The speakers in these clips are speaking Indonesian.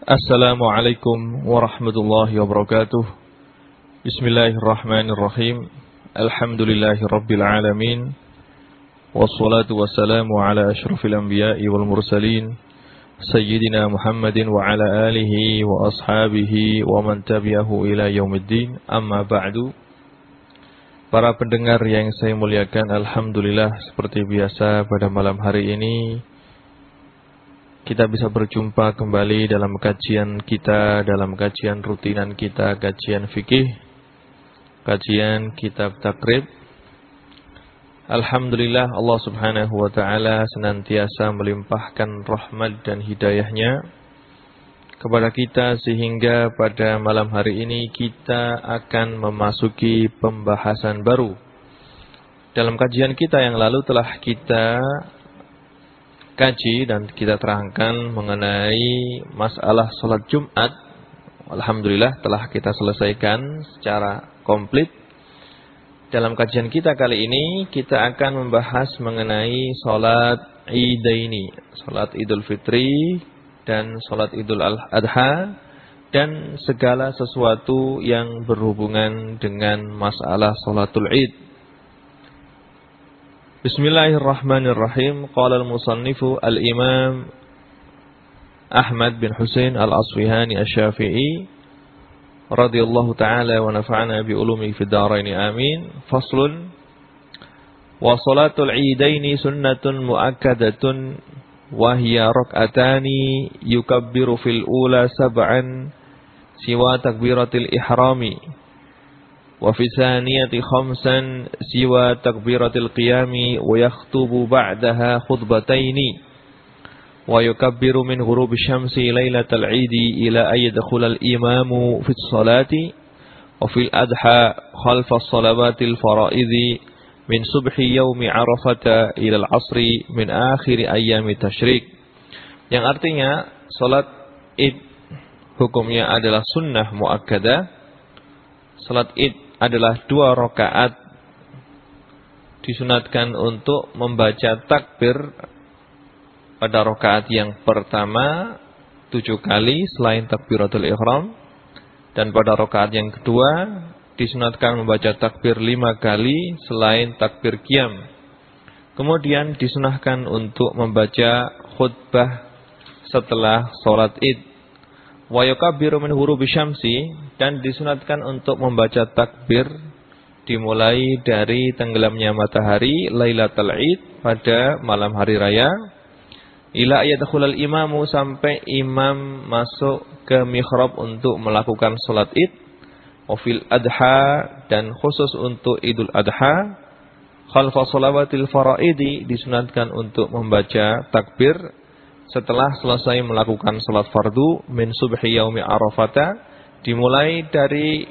Assalamualaikum warahmatullahi wabarakatuh. Bismillahirrahmanirrahim. Alhamdulillahi Wassalatu wassalamu ala ashrafil anbiya'i wal mursalin. Sayyidina Muhammadin wa ala alihi wa ashabihi wa man tabi'ahu ila yaumiddin. Amma ba'du. Para pendengar yang saya muliakan Alhamdulillah seperti biasa pada malam hari ini kita bisa berjumpa kembali dalam kajian kita, dalam kajian rutinan kita, kajian fikih, kajian kitab takrib. Alhamdulillah Allah subhanahu wa ta'ala senantiasa melimpahkan rahmat dan hidayahnya kepada kita sehingga pada malam hari ini kita akan memasuki pembahasan baru. Dalam kajian kita yang lalu telah kita kaji dan kita terangkan mengenai masalah sholat Jumat. Alhamdulillah telah kita selesaikan secara komplit. Dalam kajian kita kali ini kita akan membahas mengenai sholat Idaini, sholat Idul Fitri dan sholat Idul Adha dan segala sesuatu yang berhubungan dengan masalah sholatul Id. Bismillahirrahmanirrahim. Qala al-musannifu al-Imam Ahmad bin Husain al-Asfihani asy-Syafi'i radhiyallahu taala wa nafa'ana bi ulumi fid dharain amin. Faslun wa salatul idaini sunnatun muakkadatun wa hiya rak'atani yukabbiru fil ula sab'an siwa takbiratil ihrami وفي الثانية خمسا سوى تكبيرة القيام ويخطب بعدها خطبتين. ويكبر من غروب الشمس ليلة العيد إلى أن يدخل الإمام في الصلاة. وفي الأضحى خلف الصلوات الفرائض من صبح يوم عرفة إلى العصر من آخر أيام التشريق. Yang artinya salat id hukumnya adalah sunnah muakkadah salat id adalah dua rakaat disunatkan untuk membaca takbir pada rakaat yang pertama tujuh kali selain takbiratul ihram dan pada rakaat yang kedua disunatkan membaca takbir lima kali selain takbir kiam. Kemudian disunahkan untuk membaca khutbah setelah sholat id wa yukabbiru min hurufi syamsi dan disunatkan untuk membaca takbir dimulai dari tenggelamnya matahari Lailatul Id pada malam hari raya. Ila ayadkhulal imamu sampai imam masuk ke mihrab untuk melakukan salat Id wafil adha dan khusus untuk Idul Adha. Khalfa salawatil faraidi disunatkan untuk membaca takbir setelah selesai melakukan salat fardu min subhi yaumi arafata dimulai dari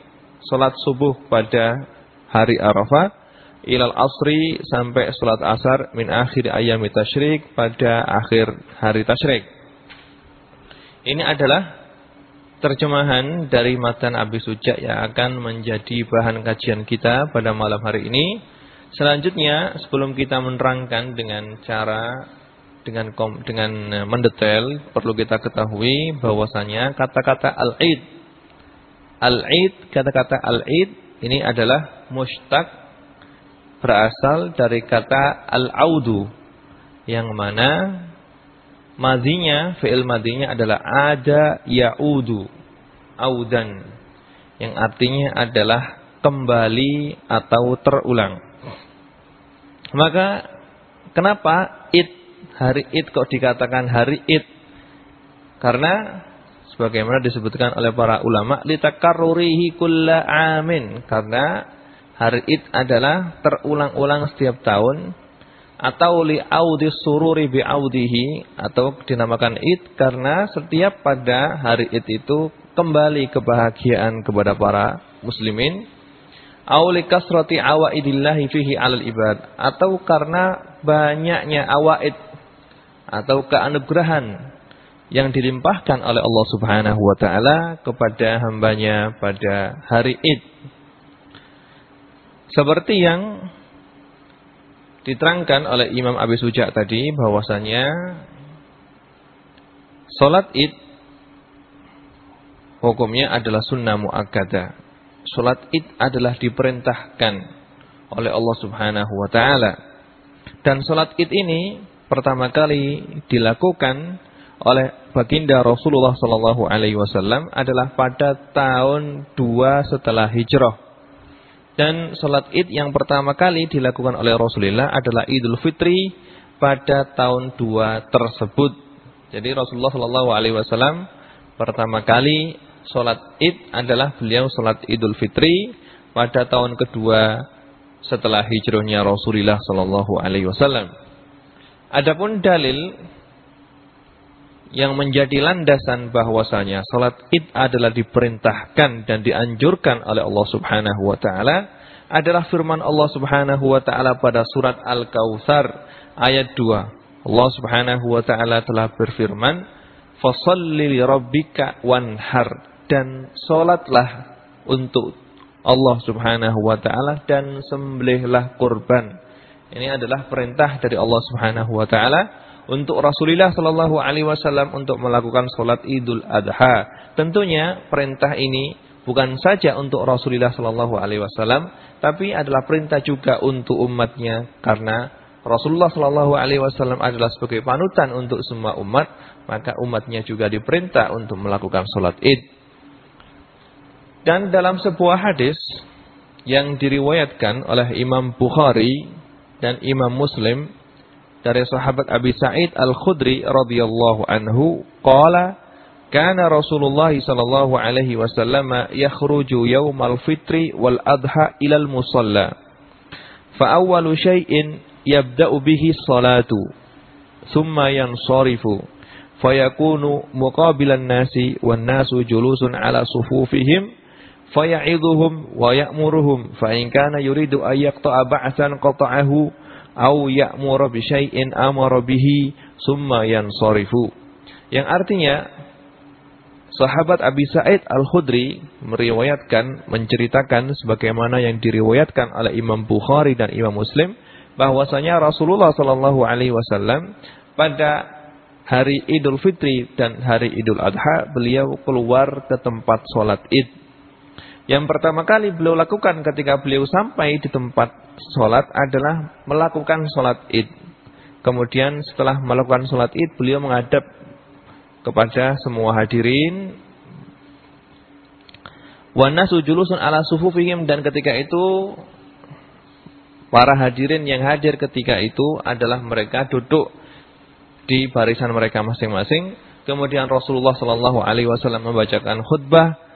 salat subuh pada hari Arafah ilal asri sampai salat asar min akhir ayam tasyrik pada akhir hari tasyrik. Ini adalah terjemahan dari matan Abi Suja yang akan menjadi bahan kajian kita pada malam hari ini. Selanjutnya sebelum kita menerangkan dengan cara dengan dengan eh, mendetail perlu kita ketahui bahwasanya kata-kata al-id al-id kata-kata al-id ini adalah mustaq berasal dari kata al-audu yang mana madinya fi'il madinya adalah ada yaudu audan yang artinya adalah kembali atau terulang. Maka kenapa it hari Id kok dikatakan hari Id? Karena sebagaimana disebutkan oleh para ulama litakarrurihi kulla amin karena hari Id adalah terulang-ulang setiap tahun atau li audi sururi bi audihi atau dinamakan Id karena setiap pada hari Id itu kembali kebahagiaan kepada para muslimin auli kasrati awaidillahi fihi alal ibad atau karena banyaknya awaid atau keanugerahan yang dilimpahkan oleh Allah Subhanahu wa taala kepada hambanya pada hari Id. Seperti yang diterangkan oleh Imam Abi Suja tadi bahwasanya salat Id hukumnya adalah sunnah muakkadah. Salat Id adalah diperintahkan oleh Allah Subhanahu wa taala. Dan salat Id ini pertama kali dilakukan oleh baginda Rasulullah sallallahu alaihi wasallam adalah pada tahun 2 setelah hijrah. Dan salat Id yang pertama kali dilakukan oleh Rasulullah adalah Idul Fitri pada tahun 2 tersebut. Jadi Rasulullah sallallahu alaihi wasallam pertama kali salat Id adalah beliau salat Idul Fitri pada tahun kedua setelah hijrahnya Rasulullah sallallahu alaihi wasallam. Adapun dalil yang menjadi landasan bahwasanya salat Id adalah diperintahkan dan dianjurkan oleh Allah Subhanahu wa taala adalah firman Allah Subhanahu wa taala pada surat Al-Kautsar ayat 2. Allah Subhanahu wa taala telah berfirman, "Fasholli li wanhar" dan salatlah untuk Allah Subhanahu wa taala dan sembelihlah kurban. Ini adalah perintah dari Allah Subhanahu wa taala untuk Rasulullah Shallallahu Alaihi Wasallam untuk melakukan sholat Idul Adha. Tentunya perintah ini bukan saja untuk Rasulullah Shallallahu Alaihi Wasallam, tapi adalah perintah juga untuk umatnya karena Rasulullah Shallallahu Alaihi Wasallam adalah sebagai panutan untuk semua umat, maka umatnya juga diperintah untuk melakukan sholat Id. Dan dalam sebuah hadis yang diriwayatkan oleh Imam Bukhari dan Imam Muslim dari sahabat Abi Sa'id Al-Khudri radhiyallahu anhu qala kana Rasulullah sallallahu alaihi wasallam yakhruju yaumal fitri wal adha ila al musalla. Fa awwalu shay'in yabda'u bihi salatu thumma yansarifu fayakunu muqabilan nasi wan nasu julusun ala sufufihim faya'idhuhum wa ya'muruhum fa in kana yuridu an yaqta'a ba'san qata'ahu au ya'muru bi syai'in amara bihi summa yansarifu. Yang artinya sahabat Abi Sa'id Al-Khudri meriwayatkan menceritakan sebagaimana yang diriwayatkan oleh Imam Bukhari dan Imam Muslim bahwasanya Rasulullah sallallahu alaihi wasallam pada hari Idul Fitri dan hari Idul Adha beliau keluar ke tempat sholat Id. Yang pertama kali beliau lakukan ketika beliau sampai di tempat sholat adalah melakukan sholat id. Kemudian setelah melakukan sholat id, beliau menghadap kepada semua hadirin. Wana sujulusun ala sufufihim dan ketika itu para hadirin yang hadir ketika itu adalah mereka duduk di barisan mereka masing-masing. Kemudian Rasulullah Shallallahu Alaihi Wasallam membacakan khutbah,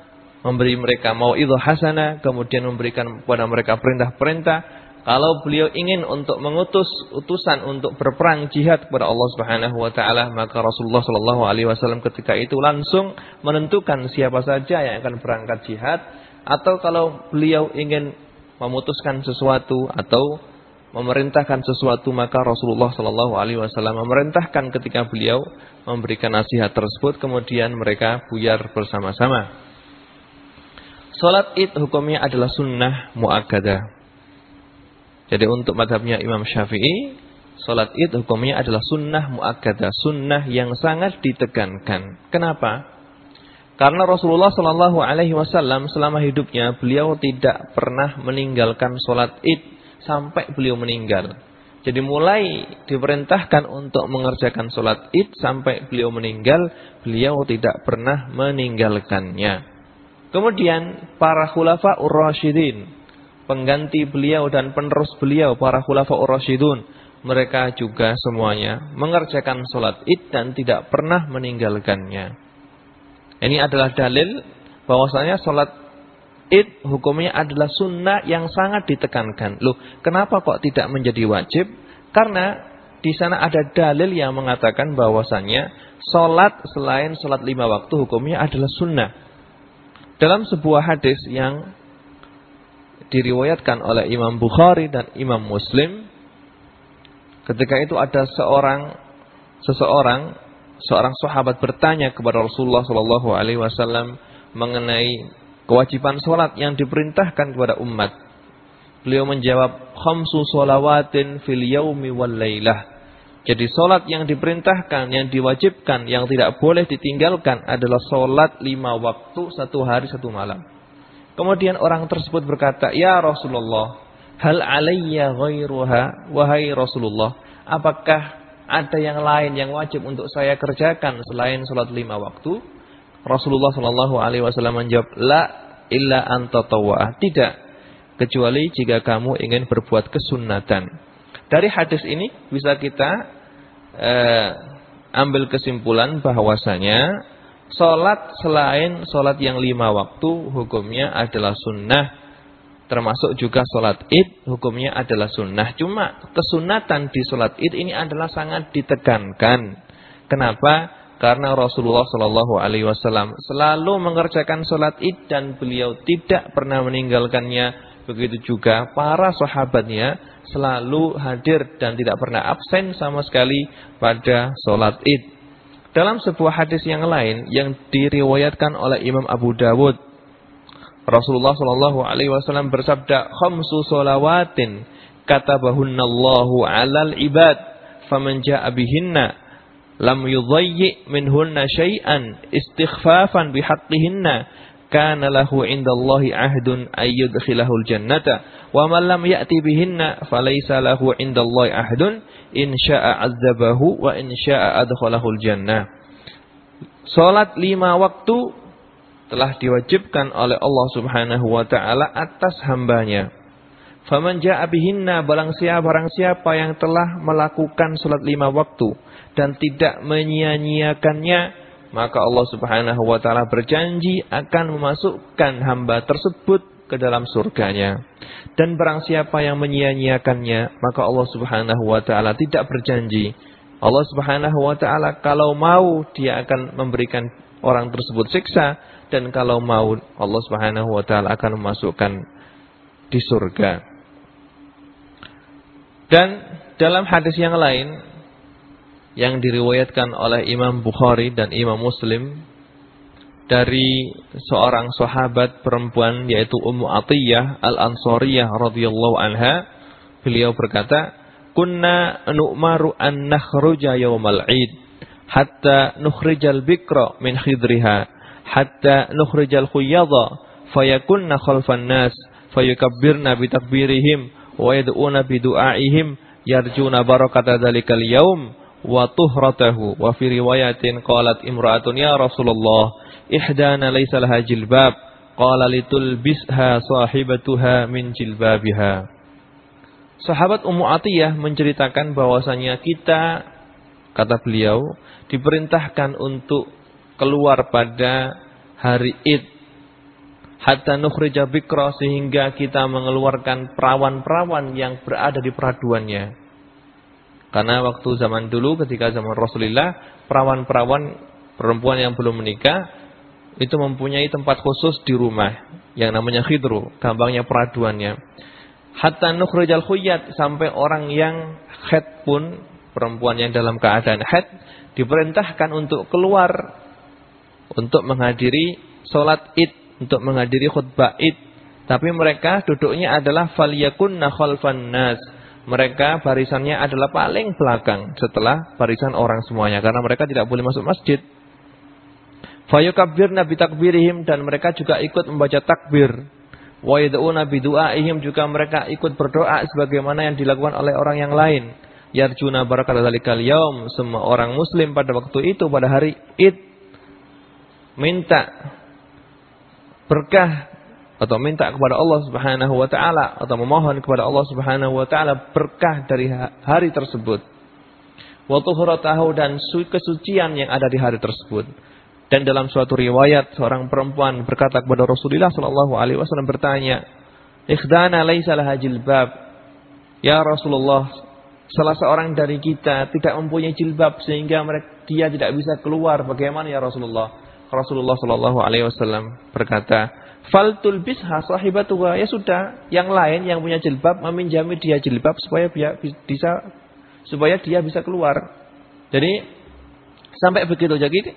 memberi mereka mau itu hasanah, kemudian memberikan kepada mereka perintah-perintah, kalau beliau ingin untuk mengutus utusan untuk berperang jihad kepada Allah Subhanahu wa taala, maka Rasulullah Shallallahu alaihi wasallam ketika itu langsung menentukan siapa saja yang akan berangkat jihad. Atau kalau beliau ingin memutuskan sesuatu atau memerintahkan sesuatu maka Rasulullah Shallallahu alaihi wasallam memerintahkan ketika beliau memberikan nasihat tersebut. Kemudian mereka buyar bersama-sama. Salat Id hukumnya adalah sunnah muakkadah. Jadi untuk madhabnya Imam Syafi'i, sholat id hukumnya adalah sunnah muakkadah, sunnah yang sangat ditekankan. Kenapa? Karena Rasulullah Shallallahu Alaihi Wasallam selama hidupnya beliau tidak pernah meninggalkan sholat id sampai beliau meninggal. Jadi mulai diperintahkan untuk mengerjakan sholat id sampai beliau meninggal, beliau tidak pernah meninggalkannya. Kemudian para khulafa ur-rasyidin pengganti beliau dan penerus beliau para khulafaur rasyidun mereka juga semuanya mengerjakan sholat id dan tidak pernah meninggalkannya. Ini adalah dalil bahwasanya sholat id hukumnya adalah sunnah yang sangat ditekankan. Loh, kenapa kok tidak menjadi wajib? Karena di sana ada dalil yang mengatakan bahwasanya sholat selain sholat lima waktu hukumnya adalah sunnah. Dalam sebuah hadis yang diriwayatkan oleh Imam Bukhari dan Imam Muslim ketika itu ada seorang seseorang seorang sahabat bertanya kepada Rasulullah Shallallahu alaihi wasallam mengenai kewajiban sholat yang diperintahkan kepada umat. Beliau menjawab, "Khamsu sholawatin fil yaumi wal lailah." Jadi solat yang diperintahkan, yang diwajibkan, yang tidak boleh ditinggalkan adalah solat lima waktu satu hari satu malam. Kemudian orang tersebut berkata, Ya Rasulullah, hal alayya ghairuha, wahai Rasulullah, apakah ada yang lain yang wajib untuk saya kerjakan selain solat lima waktu? Rasulullah Shallallahu Alaihi Wasallam menjawab, La illa anta Tidak, kecuali jika kamu ingin berbuat kesunatan. Dari hadis ini bisa kita eh, ambil kesimpulan bahwasanya Sholat selain sholat yang lima waktu hukumnya adalah sunnah. Termasuk juga sholat id hukumnya adalah sunnah. Cuma kesunatan di sholat id ini adalah sangat ditekankan. Kenapa? Karena Rasulullah Shallallahu Alaihi Wasallam selalu mengerjakan sholat id dan beliau tidak pernah meninggalkannya. Begitu juga para sahabatnya selalu hadir dan tidak pernah absen sama sekali pada sholat id. Dalam sebuah hadis yang lain yang diriwayatkan oleh Imam Abu Dawud, Rasulullah Shallallahu Alaihi Wasallam bersabda, "Khamsu solawatin katabahunallahu alal ibad, faman ja'a bihinna lam yudayyi minhunna syai'an istighfafan bihaqqihinna kana lahu indallahi ahdun ayyudkhilahul jannata wa man lam ya'ti bihinna falaysa lahu indallahi ahdun in syaa'a wa in syaa'a adkhalahul jannah. Salat lima waktu telah diwajibkan oleh Allah Subhanahu wa taala atas hambanya. Faman ja'a bihinna barang siapa barang siapa yang telah melakukan salat lima waktu dan tidak menyia-nyiakannya maka Allah Subhanahu wa taala berjanji akan memasukkan hamba tersebut ke dalam surganya. Dan barang siapa yang menyia-nyiakannya, maka Allah Subhanahu wa taala tidak berjanji. Allah Subhanahu wa taala kalau mau dia akan memberikan orang tersebut siksa dan kalau mau Allah Subhanahu wa taala akan memasukkan di surga. Dan dalam hadis yang lain yang diriwayatkan oleh Imam Bukhari dan Imam Muslim dari seorang sahabat perempuan yaitu Ummu Atiyah Al-Ansariyah radhiyallahu anha. Beliau berkata kunna nu'maru an nakhruja yawmal 'id hatta nukhrijal bikra min khidriha hatta nukhrijal khuyadha fayakunna khalfan nas fayukabbirna bitakbirihim wa yad'una bidu'aihim yarjuna barakata dzalikal yaum wa tuhratahu wa fi riwayatin qalat imra'atun ya Rasulullah ihdana laysa laha jilbab qala litulbisha sahibatuha min jilbabiha. Sahabat Ummu Atiyah menceritakan bahwasanya kita kata beliau diperintahkan untuk keluar pada hari Id. Hatta nukhrija bikra sehingga kita mengeluarkan perawan-perawan yang berada di peraduannya karena waktu zaman dulu ketika zaman Rasulullah, perawan-perawan perempuan yang belum menikah itu mempunyai tempat khusus di rumah yang namanya khidru, gampangnya peraduannya. Hatta nukhrijal khuyat sampai orang yang head pun perempuan yang dalam keadaan head diperintahkan untuk keluar untuk menghadiri sholat id, untuk menghadiri khutbah id. Tapi mereka duduknya adalah falyakunna khalfan nas mereka barisannya adalah paling belakang setelah barisan orang semuanya karena mereka tidak boleh masuk masjid. Fayukabbir nabi takbirihim dan mereka juga ikut membaca takbir. Wa yad'una bi du'aihim juga mereka ikut berdoa sebagaimana yang dilakukan oleh orang yang lain. Yarjuna barakat dzalikal yaum. Semua orang muslim pada waktu itu pada hari Id minta berkah atau minta kepada Allah Subhanahu wa taala atau memohon kepada Allah Subhanahu wa taala berkah dari hari tersebut. Wa tuhuratahu dan kesucian yang ada di hari tersebut. Dan dalam suatu riwayat seorang perempuan berkata kepada Rasulullah sallallahu alaihi wasallam bertanya, "Ikhdana laisa laha jilbab." Ya Rasulullah, salah seorang dari kita tidak mempunyai jilbab sehingga mereka, dia tidak bisa keluar. Bagaimana ya Rasulullah? Rasulullah sallallahu alaihi wasallam berkata, Faltul bisha sahibatuha. Ya sudah, yang lain yang punya jilbab meminjami dia jilbab supaya dia bisa supaya dia bisa keluar. Jadi sampai begitu jadi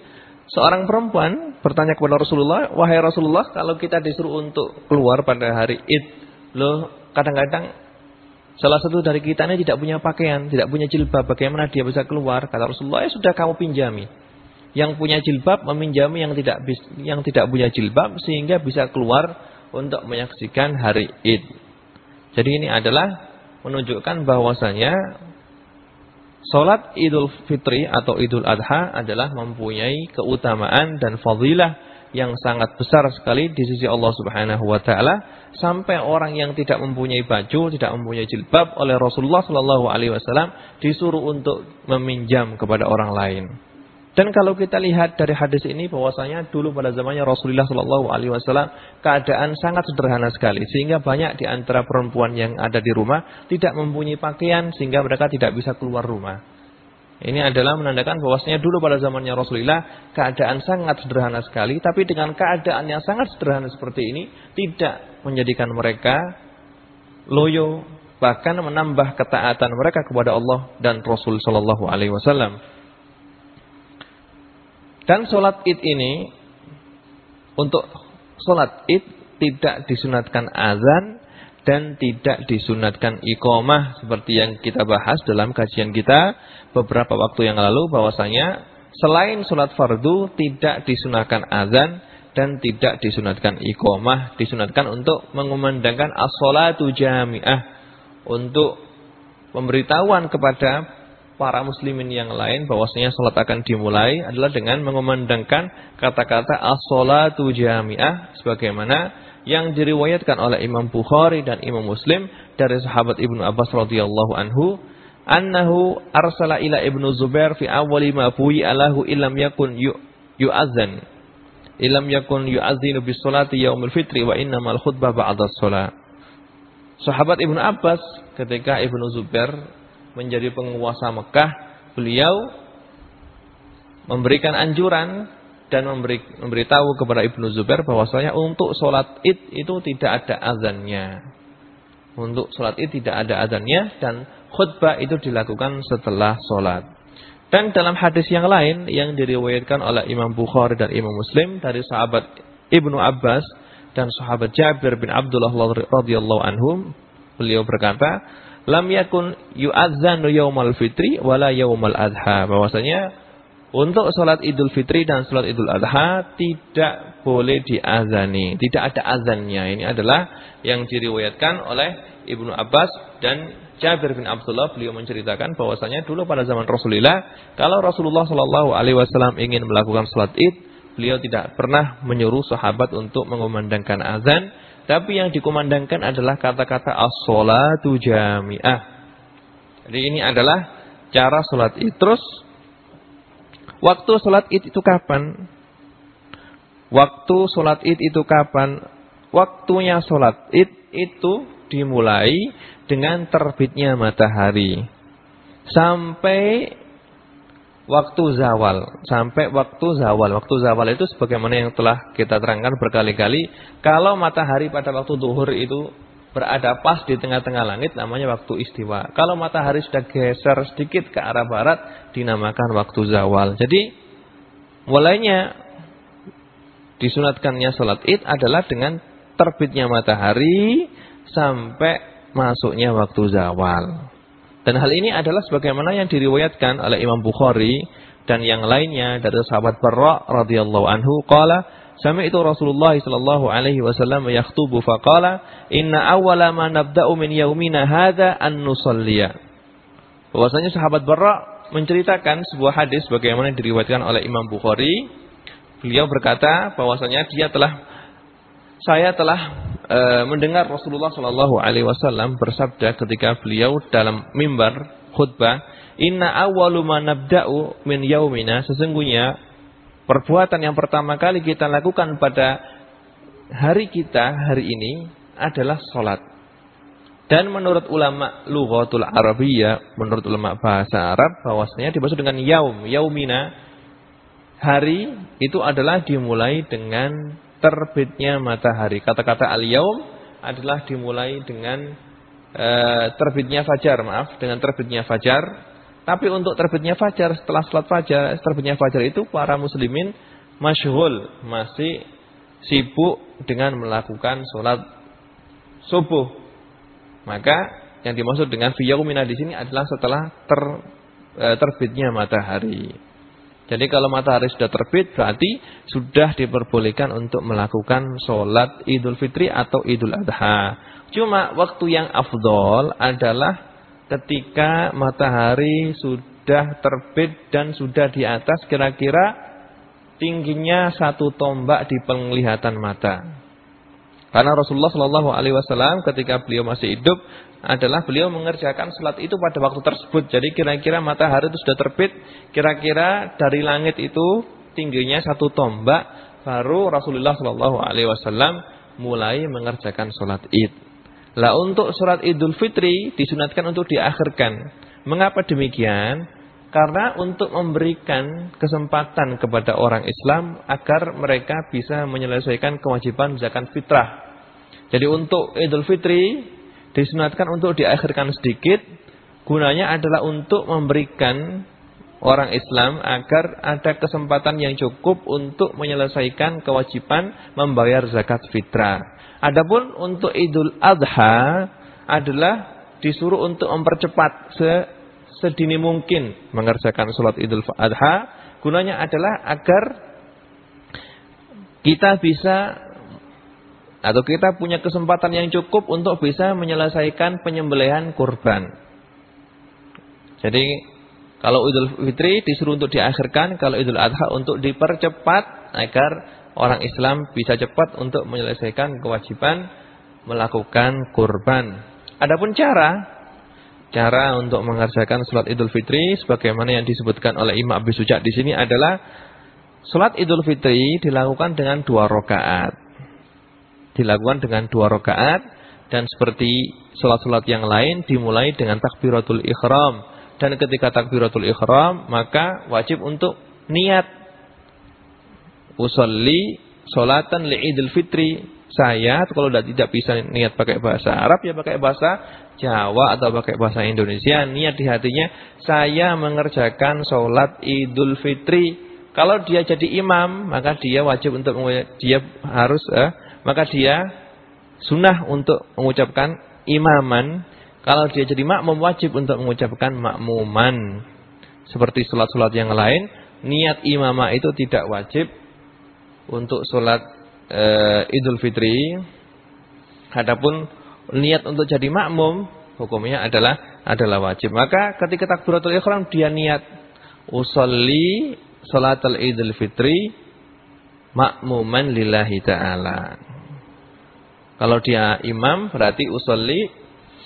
seorang perempuan bertanya kepada Rasulullah, "Wahai Rasulullah, kalau kita disuruh untuk keluar pada hari Id, loh kadang-kadang Salah satu dari kita ini tidak punya pakaian, tidak punya jilbab, bagaimana dia bisa keluar? Kata Rasulullah, ya sudah kamu pinjami. Yang punya jilbab meminjami yang tidak yang tidak punya jilbab sehingga bisa keluar untuk menyaksikan hari Id. Jadi ini adalah menunjukkan bahwasanya Salat Idul Fitri atau Idul Adha adalah mempunyai keutamaan dan fadilah yang sangat besar sekali di sisi Allah Subhanahu wa taala sampai orang yang tidak mempunyai baju, tidak mempunyai jilbab oleh Rasulullah sallallahu alaihi wasallam disuruh untuk meminjam kepada orang lain. Dan kalau kita lihat dari hadis ini bahwasanya dulu pada zamannya Rasulullah Shallallahu Alaihi Wasallam keadaan sangat sederhana sekali sehingga banyak di antara perempuan yang ada di rumah tidak mempunyai pakaian sehingga mereka tidak bisa keluar rumah. Ini adalah menandakan bahwasanya dulu pada zamannya Rasulullah keadaan sangat sederhana sekali tapi dengan keadaan yang sangat sederhana seperti ini tidak menjadikan mereka loyo bahkan menambah ketaatan mereka kepada Allah dan Rasul Shallallahu Alaihi Wasallam. Dan sholat id ini, untuk sholat id tidak disunatkan azan dan tidak disunatkan iqomah seperti yang kita bahas dalam kajian kita beberapa waktu yang lalu bahwasanya selain sholat fardu tidak disunatkan azan dan tidak disunatkan iqomah disunatkan untuk mengumandangkan as-sholatu jami'ah untuk pemberitahuan kepada para muslimin yang lain bahwasanya salat akan dimulai adalah dengan mengumandangkan kata-kata as-salatu jami'ah sebagaimana yang diriwayatkan oleh Imam Bukhari dan Imam Muslim dari sahabat Ibnu Abbas radhiyallahu anhu annahu arsala ila Ibnu Zubair fi awwali ma fuyi alahu illam yakun yu'adzan illam yakun yu'adzinu bis salati yaumil fitri wa innamal khutbah ba'da shalah Sahabat Ibnu Abbas ketika Ibnu Zubair menjadi penguasa Mekah, beliau memberikan anjuran dan memberi, memberitahu kepada Ibnu Zubair bahwasanya untuk sholat id itu tidak ada azannya. Untuk sholat id tidak ada azannya dan khutbah itu dilakukan setelah sholat. Dan dalam hadis yang lain yang diriwayatkan oleh Imam Bukhari dan Imam Muslim dari sahabat Ibnu Abbas dan sahabat Jabir bin Abdullah radhiyallahu anhum, beliau berkata, lam yakun yu'adzanu yaumal fitri wala yaumal adha. Bahwasanya untuk salat Idul Fitri dan salat Idul Adha tidak boleh diazani, tidak ada azannya. Ini adalah yang diriwayatkan oleh Ibnu Abbas dan Jabir bin Abdullah beliau menceritakan bahwasanya dulu pada zaman Rasulullah kalau Rasulullah Shallallahu alaihi wasallam ingin melakukan salat Id, beliau tidak pernah menyuruh sahabat untuk mengumandangkan azan tapi yang dikumandangkan adalah kata-kata as-salatu jami'ah. Jadi ini adalah cara salat id. Terus waktu salat id itu kapan? Waktu salat id itu kapan? Waktunya salat id itu dimulai dengan terbitnya matahari sampai waktu zawal sampai waktu zawal. Waktu zawal itu sebagaimana yang telah kita terangkan berkali-kali, kalau matahari pada waktu duhur itu berada pas di tengah-tengah langit namanya waktu istiwa. Kalau matahari sudah geser sedikit ke arah barat dinamakan waktu zawal. Jadi mulainya disunatkannya salat Id adalah dengan terbitnya matahari sampai masuknya waktu zawal. Dan hal ini adalah sebagaimana yang diriwayatkan oleh Imam Bukhari dan yang lainnya dari sahabat Barra radhiyallahu anhu qala sami'tu Rasulullah sallallahu alaihi wasallam yakhutubu faqala inna awwala ma nabda'u min yaumina hadza an nusalliya. Bahwasanya sahabat Barra menceritakan sebuah hadis bagaimana diriwayatkan oleh Imam Bukhari. Beliau berkata bahwasanya dia telah saya telah e, mendengar Rasulullah Shallallahu Alaihi Wasallam bersabda ketika beliau dalam mimbar khutbah, Inna awalu nabda'u min yaumina sesungguhnya perbuatan yang pertama kali kita lakukan pada hari kita hari ini adalah sholat. Dan menurut ulama lughatul Arabiyah, menurut ulama bahasa Arab bahwasanya dimaksud dengan yaum, yaumina hari itu adalah dimulai dengan terbitnya matahari. Kata-kata al-yaum adalah dimulai dengan e, terbitnya fajar, maaf, dengan terbitnya fajar. Tapi untuk terbitnya fajar, setelah salat fajar, terbitnya fajar itu para muslimin masyhul, masih sibuk dengan melakukan sholat subuh. Maka yang dimaksud dengan fiyaumina di sini adalah setelah ter, e, terbitnya matahari. Jadi kalau matahari sudah terbit berarti sudah diperbolehkan untuk melakukan sholat idul fitri atau idul adha. Cuma waktu yang afdol adalah ketika matahari sudah terbit dan sudah di atas kira-kira tingginya satu tombak di penglihatan mata. Karena Rasulullah Shallallahu Alaihi Wasallam ketika beliau masih hidup adalah beliau mengerjakan sholat itu pada waktu tersebut. Jadi kira-kira matahari itu sudah terbit, kira-kira dari langit itu tingginya satu tombak, baru Rasulullah Shallallahu Alaihi Wasallam mulai mengerjakan sholat id. Lah untuk sholat idul fitri disunatkan untuk diakhirkan. Mengapa demikian? Karena untuk memberikan kesempatan kepada orang Islam agar mereka bisa menyelesaikan kewajiban zakat fitrah. Jadi untuk Idul Fitri disunatkan untuk diakhirkan sedikit. Gunanya adalah untuk memberikan orang Islam agar ada kesempatan yang cukup untuk menyelesaikan kewajiban membayar zakat fitrah. Adapun untuk Idul Adha adalah disuruh untuk mempercepat sedini mungkin mengerjakan sholat Idul Adha. Gunanya adalah agar kita bisa atau kita punya kesempatan yang cukup untuk bisa menyelesaikan penyembelihan kurban. Jadi kalau Idul Fitri disuruh untuk diakhirkan, kalau Idul Adha untuk dipercepat agar orang Islam bisa cepat untuk menyelesaikan kewajiban melakukan kurban. Adapun cara cara untuk mengerjakan salat Idul Fitri sebagaimana yang disebutkan oleh Imam Abi Suja di sini adalah salat Idul Fitri dilakukan dengan dua rakaat dilakukan dengan dua rakaat dan seperti salat-salat yang lain dimulai dengan takbiratul ikhram dan ketika takbiratul ikhram maka wajib untuk niat. Usolli solatan li Idul Fitri. Saya kalau tidak bisa niat pakai bahasa Arab ya pakai bahasa Jawa atau pakai bahasa Indonesia. Niat di hatinya saya mengerjakan sholat Idul Fitri. Kalau dia jadi imam maka dia wajib untuk dia harus eh, maka dia sunnah untuk mengucapkan imaman. Kalau dia jadi makmum wajib untuk mengucapkan makmuman. Seperti sholat-sholat yang lain, niat imamah itu tidak wajib untuk sholat e, idul fitri. Adapun niat untuk jadi makmum, hukumnya adalah adalah wajib. Maka ketika takbiratul ikhram dia niat usolli salatul idul fitri makmuman lillahi ta'ala. Kalau dia imam berarti usolli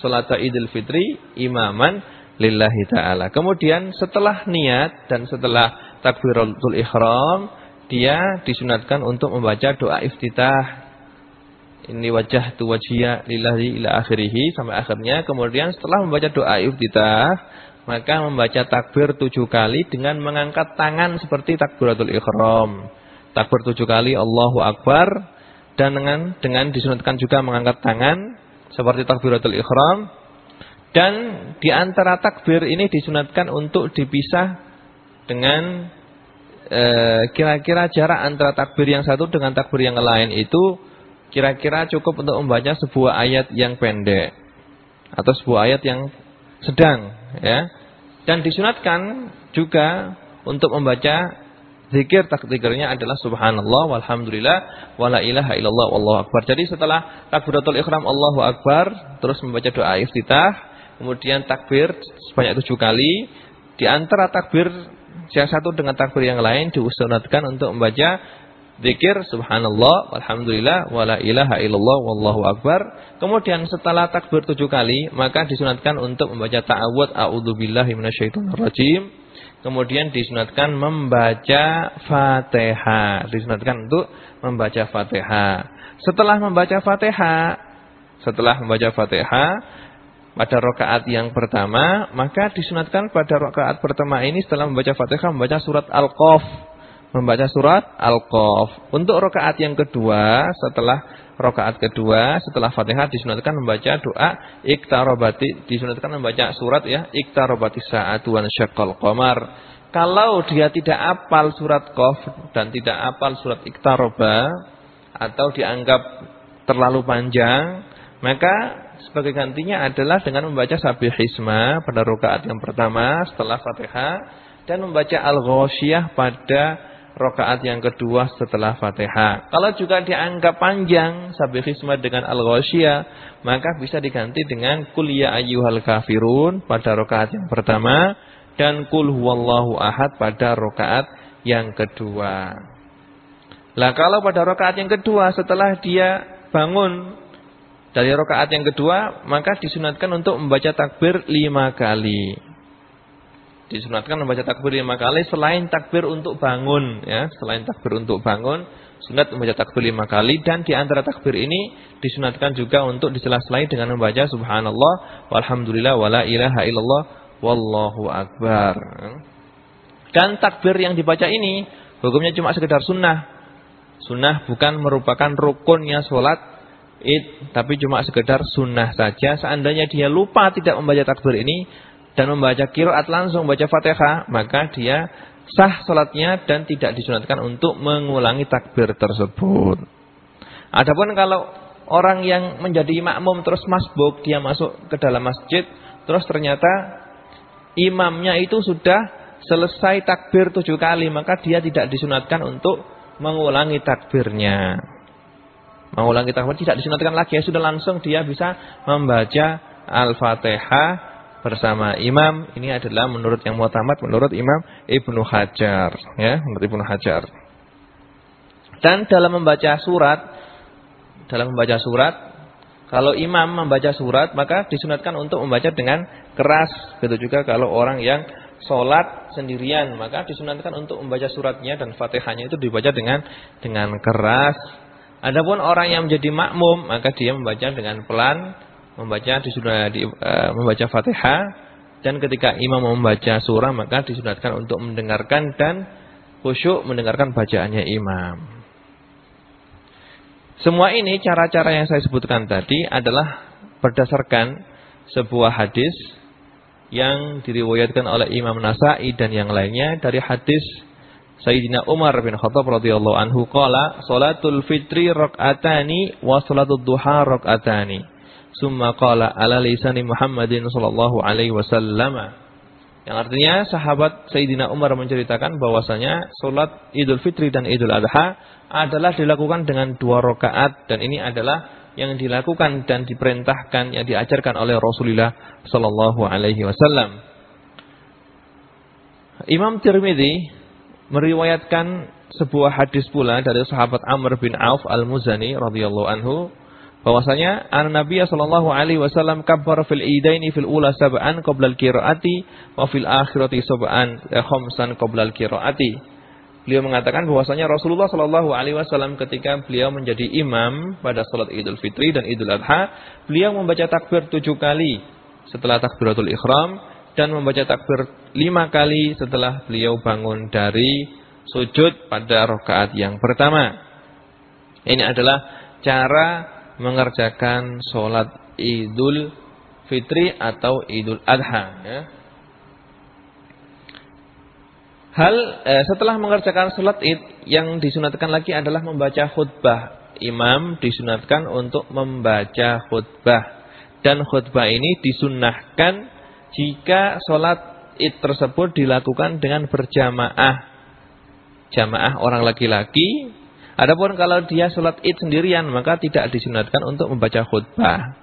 salat Idul Fitri imaman lillahi taala. Kemudian setelah niat dan setelah takbiratul ihram dia disunatkan untuk membaca doa iftitah. Ini wajah tu wajhiya lillahi ila akhirih sampai akhirnya. Kemudian setelah membaca doa iftitah maka membaca takbir tujuh kali dengan mengangkat tangan seperti takbiratul ihram. Takbir tujuh kali Allahu Akbar dan dengan dengan disunatkan juga mengangkat tangan seperti takbiratul ikhram dan di antara takbir ini disunatkan untuk dipisah dengan eh, kira-kira e, jarak antara takbir yang satu dengan takbir yang lain itu kira-kira cukup untuk membaca sebuah ayat yang pendek atau sebuah ayat yang sedang ya. Dan disunatkan juga untuk membaca Zikir takdirnya adalah subhanallah walhamdulillah wala ilaha illallah wallahu akbar. Jadi setelah takbiratul ihram Allahu akbar terus membaca doa iftitah, kemudian takbir sebanyak tujuh kali. Di antara takbir yang satu dengan takbir yang lain diusunatkan untuk membaca zikir subhanallah walhamdulillah wala ilaha illallah wallahu akbar. Kemudian setelah takbir tujuh kali maka disunatkan untuk membaca ta'awud a'udzubillahi minasyaitonirrajim Kemudian disunatkan membaca Fatihah. Disunatkan untuk membaca Fatihah. Setelah membaca Fatihah, setelah membaca Fatihah pada rakaat yang pertama, maka disunatkan pada rakaat pertama ini setelah membaca Fatihah membaca surat Al-Qaf. Membaca surat Al-Qaf. Untuk rakaat yang kedua, setelah Rokaat kedua setelah Fatihah disunatkan membaca doa iktarobati disunatkan membaca surat ya iktarobati saatu wan syaqqal qamar. Kalau dia tidak apal surat Qaf dan tidak apal surat iktaroba atau dianggap terlalu panjang, maka sebagai gantinya adalah dengan membaca sabih hisma pada rakaat yang pertama setelah Fatihah dan membaca al-ghasyiyah pada rakaat yang kedua setelah Fatihah. Kalau juga dianggap panjang sabih hisma dengan al-ghasyiyah, maka bisa diganti dengan kul ya ayyuhal kafirun pada rakaat yang pertama dan kul huwallahu ahad pada rakaat yang kedua. Lah kalau pada rakaat yang kedua setelah dia bangun dari rakaat yang kedua, maka disunatkan untuk membaca takbir lima kali. Disunatkan membaca takbir lima kali selain takbir untuk bangun, ya, selain takbir untuk bangun, sunat membaca takbir lima kali dan di antara takbir ini disunatkan juga untuk disela-selai dengan membaca subhanallah walhamdulillah wala ilaha illallah wallahu akbar. Dan takbir yang dibaca ini hukumnya cuma sekedar sunnah. Sunnah bukan merupakan rukunnya sholat id tapi cuma sekedar sunnah saja. Seandainya dia lupa tidak membaca takbir ini dan membaca kiroat langsung baca fatihah, maka dia sah sholatnya dan tidak disunatkan untuk mengulangi takbir tersebut. Adapun kalau orang yang menjadi makmum terus masbuk, dia masuk ke dalam masjid, terus ternyata imamnya itu sudah selesai takbir tujuh kali, maka dia tidak disunatkan untuk mengulangi takbirnya mengulangi takbir tidak disunatkan lagi ya sudah langsung dia bisa membaca Al-Fatihah bersama imam. Ini adalah menurut yang muatamat menurut Imam Ibnu Hajar ya menurut Ibnu Hajar. Dan dalam membaca surat dalam membaca surat kalau imam membaca surat maka disunatkan untuk membaca dengan keras. Begitu juga kalau orang yang sholat sendirian maka disunatkan untuk membaca suratnya dan fatihahnya itu dibaca dengan dengan keras. Adapun orang yang menjadi makmum maka dia membaca dengan pelan, membaca sudah di, uh, membaca Fatihah dan ketika imam membaca surah maka disunatkan untuk mendengarkan dan khusyuk mendengarkan bacaannya imam. Semua ini cara-cara yang saya sebutkan tadi adalah berdasarkan sebuah hadis yang diriwayatkan oleh Imam Nasai dan yang lainnya dari hadis Sayyidina Umar bin Khattab radhiyallahu anhu qala salatul fitri rak'atani wa salatul duha rak'atani. Summa qala ala lisani Muhammadin sallallahu alaihi wasallam. Yang artinya sahabat Sayyidina Umar menceritakan bahwasanya salat Idul Fitri dan Idul Adha adalah dilakukan dengan dua rakaat dan ini adalah yang dilakukan dan diperintahkan yang diajarkan oleh Rasulullah sallallahu alaihi wasallam. Imam Tirmidzi meriwayatkan sebuah hadis pula dari sahabat Amr bin Auf Al-Muzani radhiyallahu anhu bahwasanya an Nabi sallallahu alaihi wasallam kabbara fil idaini fil ula sab'an qabla al-qiraati wa fil akhirati sab'an eh, khamsan qabla al-qiraati. Beliau mengatakan bahwasanya Rasulullah sallallahu alaihi wasallam ketika beliau menjadi imam pada salat Idul Fitri dan Idul Adha, beliau membaca takbir tujuh kali setelah takbiratul ihram dan membaca takbir lima kali setelah beliau bangun dari sujud pada rakaat yang pertama. Ini adalah cara mengerjakan sholat idul fitri atau idul adha. Ya. Hal eh, setelah mengerjakan sholat id yang disunatkan lagi adalah membaca khutbah. Imam disunatkan untuk membaca khutbah dan khutbah ini disunahkan jika sholat id tersebut dilakukan dengan berjamaah. Jamaah orang laki-laki. Adapun kalau dia sholat id sendirian maka tidak disunatkan untuk membaca khutbah.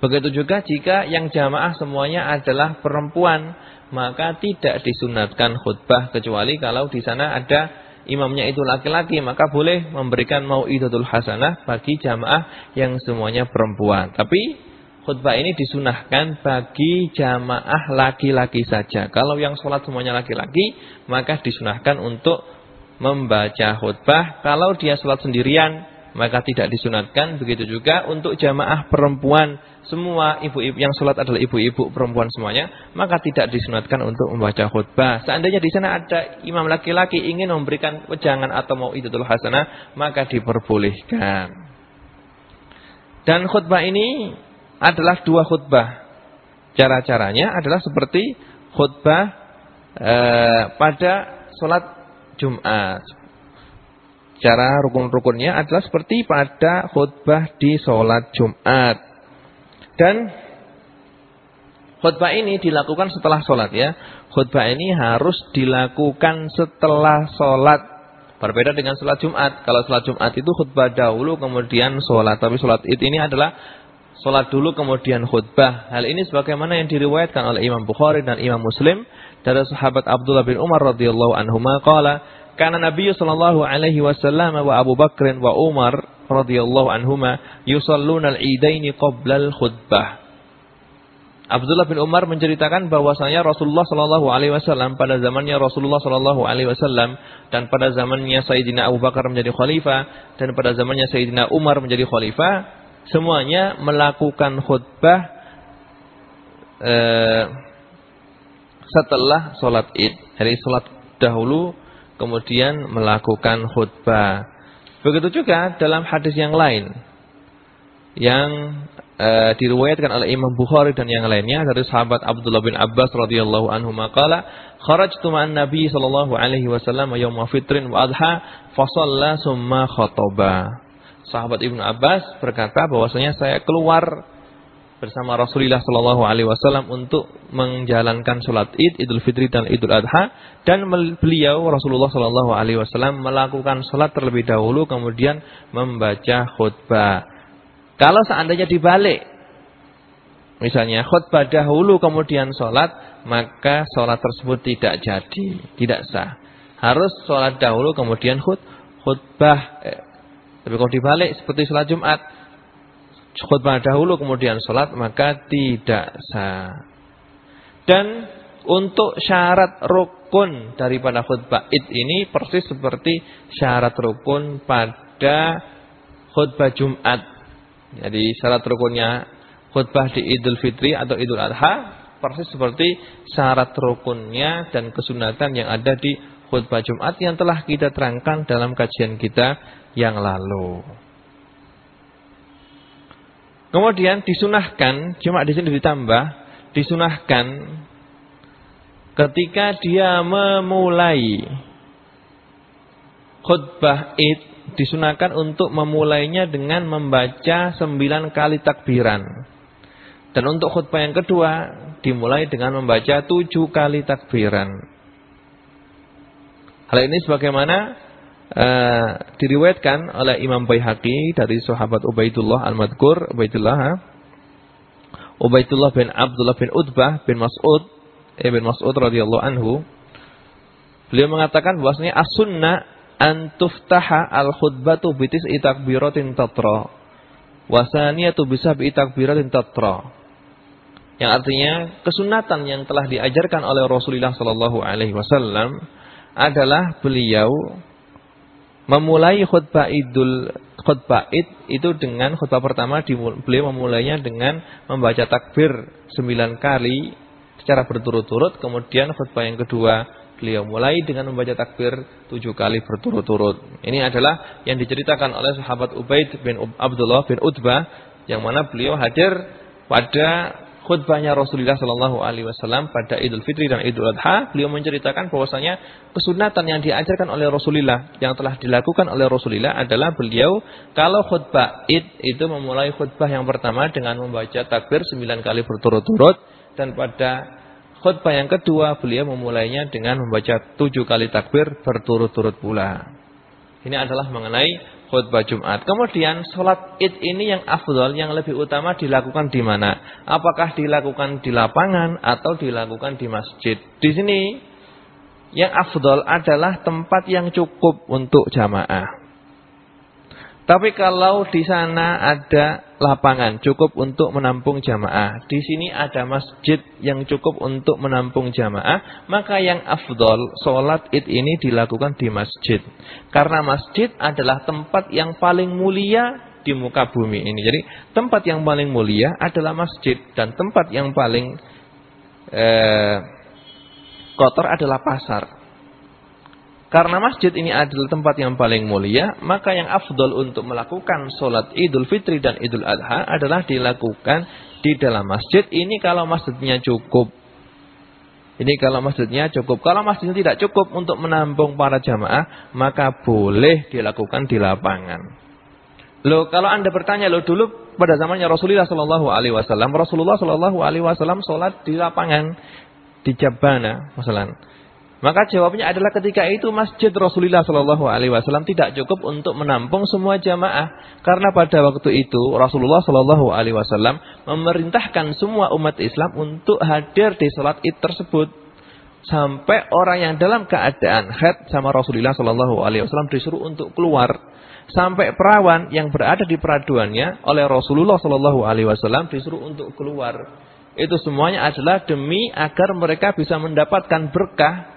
Begitu juga jika yang jamaah semuanya adalah perempuan maka tidak disunatkan khutbah kecuali kalau di sana ada imamnya itu laki-laki maka boleh memberikan mau'idatul hasanah bagi jamaah yang semuanya perempuan. Tapi khutbah ini disunahkan bagi jamaah laki-laki saja. Kalau yang sholat semuanya laki-laki, maka disunahkan untuk membaca khutbah. Kalau dia sholat sendirian, maka tidak disunatkan. Begitu juga untuk jamaah perempuan. Semua ibu-ibu yang sholat adalah ibu-ibu perempuan semuanya, maka tidak disunatkan untuk membaca khutbah. Seandainya di sana ada imam laki-laki ingin memberikan wejangan atau mau itu hasanah, maka diperbolehkan. Dan khutbah ini adalah dua khutbah. Cara-caranya adalah seperti khutbah eh, pada sholat Jumat. Cara rukun-rukunnya adalah seperti pada khutbah di sholat Jumat. Dan khutbah ini dilakukan setelah sholat ya. Khutbah ini harus dilakukan setelah sholat. Berbeda dengan sholat Jumat. Kalau sholat Jumat itu khutbah dahulu kemudian sholat. Tapi sholat id ini adalah sholat dulu kemudian khutbah. Hal ini sebagaimana yang diriwayatkan oleh Imam Bukhari dan Imam Muslim dari sahabat Abdullah bin Umar radhiyallahu anhu qala karena Nabi sallallahu alaihi wasallam wa Abu Bakr wa Umar radhiyallahu anhuma yusalluna al-idaini qabla al-khutbah. Abdullah bin Umar menceritakan bahwasanya Rasulullah Shallallahu Alaihi Wasallam pada zamannya Rasulullah Shallallahu Alaihi Wasallam dan pada zamannya Sayyidina Abu Bakar menjadi khalifah dan pada zamannya Sayyidina Umar menjadi khalifah semuanya melakukan khutbah eh, setelah sholat id. Jadi sholat dahulu kemudian melakukan khutbah. Begitu juga dalam hadis yang lain yang uh, diriwayatkan oleh Imam Bukhari dan yang lainnya dari sahabat Abdullah bin Abbas radhiyallahu anhu maqala kharajtu ma'an nabi sallallahu alaihi wasallam yaum fitrin wa adha fa summa khataba sahabat Ibnu Abbas berkata bahwasanya saya keluar bersama Rasulullah Shallallahu Alaihi Wasallam untuk menjalankan sholat id, idul fitri dan idul adha dan beliau Rasulullah Shallallahu Alaihi Wasallam melakukan sholat terlebih dahulu kemudian membaca khutbah. Kalau seandainya dibalik, misalnya khutbah dahulu kemudian sholat, maka sholat tersebut tidak jadi, tidak sah. Harus sholat dahulu kemudian khut, khutbah. Eh, tapi kalau dibalik seperti sholat Jumat, khutbah dahulu kemudian sholat, maka tidak sah. Dan untuk syarat rukun daripada khutbah id ini persis seperti syarat rukun pada khutbah Jumat. Jadi syarat rukunnya khutbah di Idul Fitri atau Idul Adha persis seperti syarat rukunnya dan kesunatan yang ada di khutbah Jumat yang telah kita terangkan dalam kajian kita yang lalu. Kemudian disunahkan, cuma di sini ditambah, disunahkan ketika dia memulai khutbah Id disunahkan untuk memulainya dengan membaca sembilan kali takbiran. Dan untuk khutbah yang kedua dimulai dengan membaca tujuh kali takbiran. Hal ini sebagaimana uh, diriwayatkan oleh Imam Baihaqi dari sahabat Ubaidullah Al-Madkur, Ubaidullah Ubaidullah bin Abdullah bin Utbah bin Mas'ud, eh, bin Mas'ud radhiyallahu anhu. Beliau mengatakan bahwasanya as-sunnah antuftaha al khutbatu bitis itakbiratin tatra wasaniyatu bisa bitakbiratin tatra. Yang artinya kesunatan yang telah diajarkan oleh Rasulullah sallallahu alaihi wasallam adalah beliau memulai khutbah Idul khutbah Id itu dengan khutbah pertama beliau memulainya dengan membaca takbir sembilan kali secara berturut-turut kemudian khutbah yang kedua Beliau mulai dengan membaca takbir tujuh kali berturut-turut. Ini adalah yang diceritakan oleh sahabat Ubaid bin Abdullah bin Utbah yang mana beliau hadir pada khutbahnya Rasulullah Shallallahu Alaihi Wasallam pada Idul Fitri dan Idul Adha, beliau menceritakan bahwasanya kesunatan yang diajarkan oleh Rasulullah yang telah dilakukan oleh Rasulullah adalah beliau kalau khutbah Id itu memulai khutbah yang pertama dengan membaca takbir sembilan kali berturut-turut dan pada Khutbah yang kedua beliau memulainya dengan membaca tujuh kali takbir berturut-turut pula. Ini adalah mengenai khutbah Jumat. Kemudian sholat id ini yang afdol, yang lebih utama dilakukan di mana? Apakah dilakukan di lapangan atau dilakukan di masjid? Di sini yang afdol adalah tempat yang cukup untuk jamaah. Tapi kalau di sana ada lapangan cukup untuk menampung jamaah, di sini ada masjid yang cukup untuk menampung jamaah, maka yang afdol sholat id ini dilakukan di masjid. Karena masjid adalah tempat yang paling mulia di muka bumi ini. Jadi tempat yang paling mulia adalah masjid dan tempat yang paling eh, kotor adalah pasar. Karena masjid ini adalah tempat yang paling mulia, maka yang afdol untuk melakukan sholat idul fitri dan idul adha adalah dilakukan di dalam masjid. Ini kalau masjidnya cukup. Ini kalau masjidnya cukup. Kalau masjidnya tidak cukup untuk menampung para jamaah, maka boleh dilakukan di lapangan. Loh, kalau Anda bertanya, loh dulu pada zamannya Rasulullah Shallallahu alaihi wasallam, Rasulullah Shallallahu alaihi wasallam sholat di lapangan di Jabana, misalnya. Maka jawabnya adalah ketika itu masjid Rasulullah Shallallahu Alaihi Wasallam tidak cukup untuk menampung semua jamaah. Karena pada waktu itu Rasulullah Shallallahu Alaihi Wasallam memerintahkan semua umat Islam untuk hadir di sholat id tersebut. Sampai orang yang dalam keadaan head sama Rasulullah Shallallahu Alaihi Wasallam disuruh untuk keluar. Sampai perawan yang berada di peraduannya oleh Rasulullah Shallallahu Alaihi Wasallam disuruh untuk keluar. Itu semuanya adalah demi agar mereka bisa mendapatkan berkah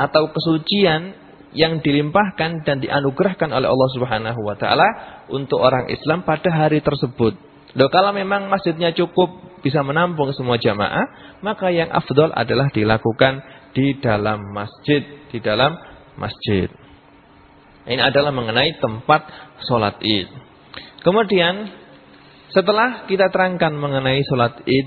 atau kesucian yang dilimpahkan dan dianugerahkan oleh Allah Subhanahu wa taala untuk orang Islam pada hari tersebut. Loh kalau memang masjidnya cukup bisa menampung semua jamaah, maka yang afdol adalah dilakukan di dalam masjid, di dalam masjid. Ini adalah mengenai tempat sholat id. Kemudian setelah kita terangkan mengenai sholat id,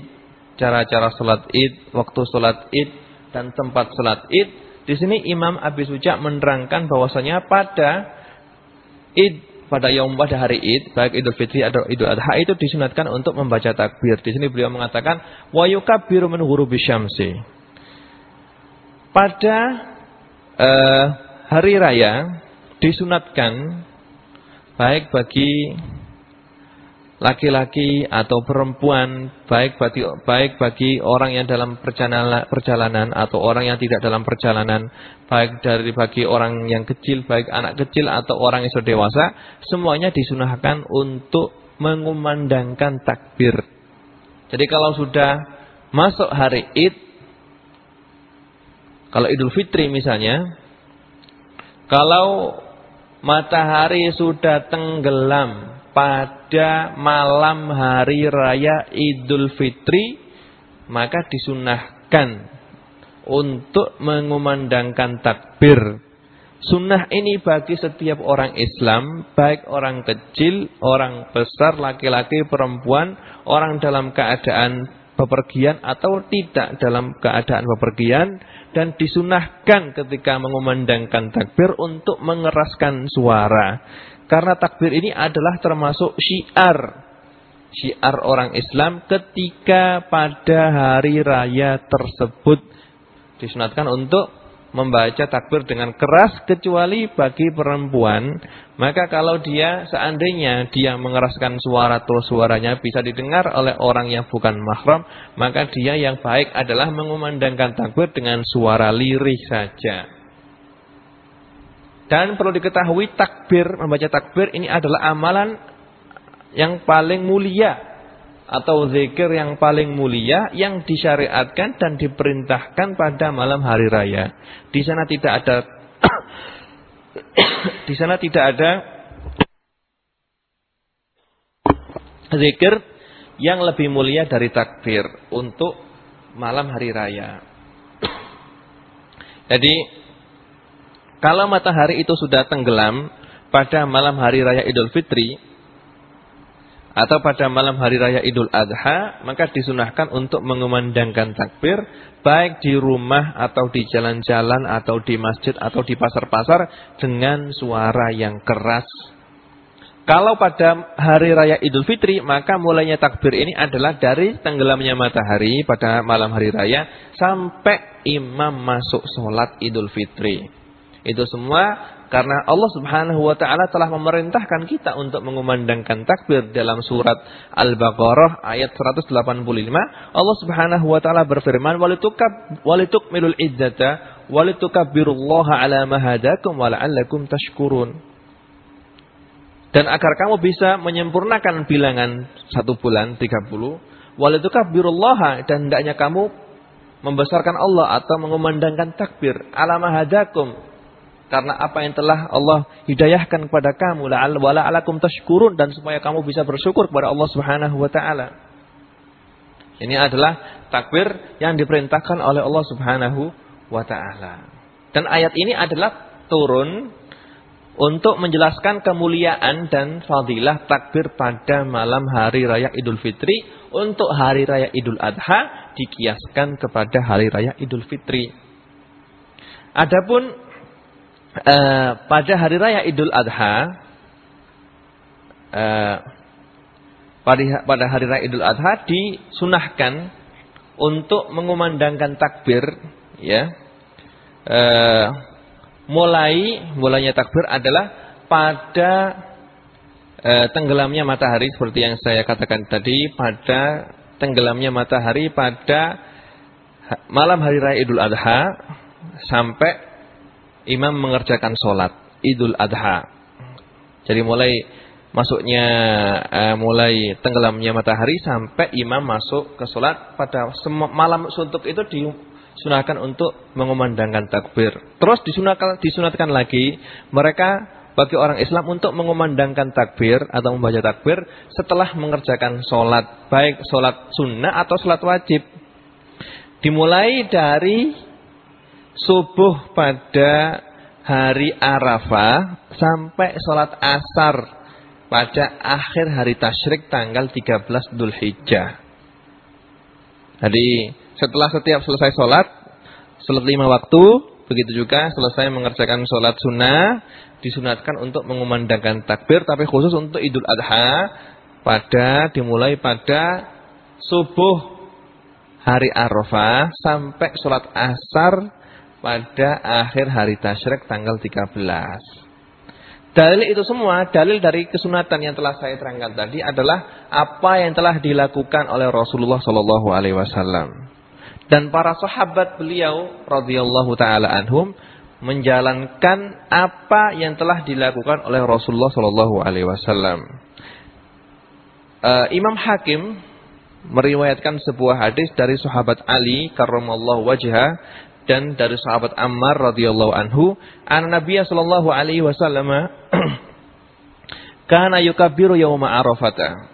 cara-cara sholat id, waktu sholat id, dan tempat sholat id, di sini Imam Abi Suja menerangkan bahwasanya pada Id pada yaum pada hari Id, baik Idul Fitri atau Idul Adha itu disunatkan untuk membaca takbir. Di sini beliau mengatakan wa yukabbiru min ghurubi syamsi. Pada uh, hari raya disunatkan baik bagi laki-laki atau perempuan baik bagi baik bagi orang yang dalam perjalanan, perjalanan atau orang yang tidak dalam perjalanan baik dari bagi orang yang kecil baik anak kecil atau orang yang sudah dewasa semuanya disunahkan untuk mengumandangkan takbir. Jadi kalau sudah masuk hari Id kalau Idul Fitri misalnya kalau matahari sudah tenggelam pada malam hari raya Idul Fitri maka disunahkan untuk mengumandangkan takbir. Sunnah ini bagi setiap orang Islam, baik orang kecil, orang besar, laki-laki, perempuan, orang dalam keadaan bepergian atau tidak dalam keadaan bepergian dan disunahkan ketika mengumandangkan takbir untuk mengeraskan suara. Karena takbir ini adalah termasuk syiar. Syiar orang Islam ketika pada hari raya tersebut. Disunatkan untuk membaca takbir dengan keras kecuali bagi perempuan. Maka kalau dia seandainya dia mengeraskan suara atau suaranya bisa didengar oleh orang yang bukan mahram. Maka dia yang baik adalah mengumandangkan takbir dengan suara lirih saja. Dan perlu diketahui takbir, membaca takbir ini adalah amalan yang paling mulia atau zikir yang paling mulia yang disyariatkan dan diperintahkan pada malam hari raya. Di sana tidak ada di sana tidak ada zikir yang lebih mulia dari takbir untuk malam hari raya. Jadi kalau matahari itu sudah tenggelam pada malam hari raya Idul Fitri atau pada malam hari raya Idul Adha, maka disunahkan untuk mengumandangkan takbir baik di rumah atau di jalan-jalan atau di masjid atau di pasar-pasar dengan suara yang keras. Kalau pada hari raya Idul Fitri, maka mulainya takbir ini adalah dari tenggelamnya matahari pada malam hari raya sampai imam masuk sholat Idul Fitri. Itu semua karena Allah Subhanahu wa taala telah memerintahkan kita untuk mengumandangkan takbir dalam surat Al-Baqarah ayat 185. Allah Subhanahu wa taala berfirman, "Walitukab walitukmilul iddata walitukabbirullaha ala ma hadakum tashkurun." Dan agar kamu bisa menyempurnakan bilangan satu bulan 30, walitukabbirullaha dan hendaknya kamu membesarkan Allah atau mengumandangkan takbir ala ma hadakum karena apa yang telah Allah hidayahkan kepada kamu wala alakum tashkurun dan supaya kamu bisa bersyukur kepada Allah Subhanahu wa taala. Ini adalah takbir yang diperintahkan oleh Allah Subhanahu wa taala. Dan ayat ini adalah turun untuk menjelaskan kemuliaan dan fadilah takbir pada malam hari raya Idul Fitri untuk hari raya Idul Adha dikiaskan kepada hari raya Idul Fitri. Adapun uh, pada hari raya Idul Adha uh, pada hari raya Idul Adha disunahkan untuk mengumandangkan takbir ya. Uh, mulai mulainya takbir adalah pada uh, tenggelamnya matahari seperti yang saya katakan tadi pada tenggelamnya matahari pada malam hari raya Idul Adha sampai imam mengerjakan sholat Idul Adha. Jadi mulai masuknya uh, mulai tenggelamnya matahari sampai imam masuk ke sholat pada malam suntuk itu disunahkan untuk mengumandangkan takbir. Terus disunahkan disunahkan lagi mereka bagi orang Islam untuk mengumandangkan takbir atau membaca takbir setelah mengerjakan sholat baik sholat sunnah atau sholat wajib. Dimulai dari subuh pada hari Arafah sampai sholat asar pada akhir hari tasyrik tanggal 13 Dhul Hijjah. Jadi setelah setiap selesai sholat, sholat lima waktu, begitu juga selesai mengerjakan sholat sunnah, disunatkan untuk mengumandangkan takbir, tapi khusus untuk Idul Adha, pada dimulai pada subuh hari Arafah sampai sholat asar pada akhir hari tasyrik tanggal 13. Dalil itu semua, dalil dari kesunatan yang telah saya terangkan tadi adalah apa yang telah dilakukan oleh Rasulullah Shallallahu Alaihi Wasallam dan para sahabat beliau radhiyallahu taala anhum menjalankan apa yang telah dilakukan oleh Rasulullah Shallallahu Alaihi Wasallam. Uh, Imam Hakim meriwayatkan sebuah hadis dari sahabat Ali karramallahu wajha dan dari sahabat Ammar radhiyallahu anhu, an Nabi sallallahu alaihi wasallam kana yukabbiru yauma Arafah.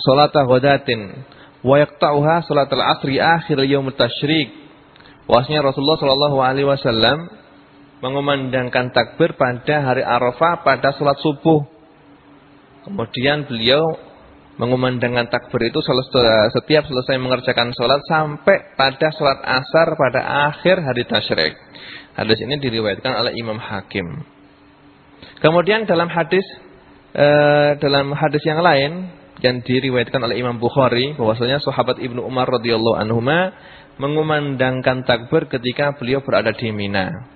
Salata ghadatin wa yaqta'uha salatal asri akhir yaum tasyrik. Wasnya Rasulullah sallallahu alaihi wasallam mengumandangkan takbir pada hari Arafah pada salat subuh. Kemudian beliau mengumandangkan takbir itu setiap selesai mengerjakan sholat sampai pada sholat asar pada akhir hari tasyrik. Hadis ini diriwayatkan oleh Imam Hakim. Kemudian dalam hadis eh, dalam hadis yang lain yang diriwayatkan oleh Imam Bukhari bahwasanya sahabat Ibnu Umar radhiyallahu anhu mengumandangkan takbir ketika beliau berada di Mina.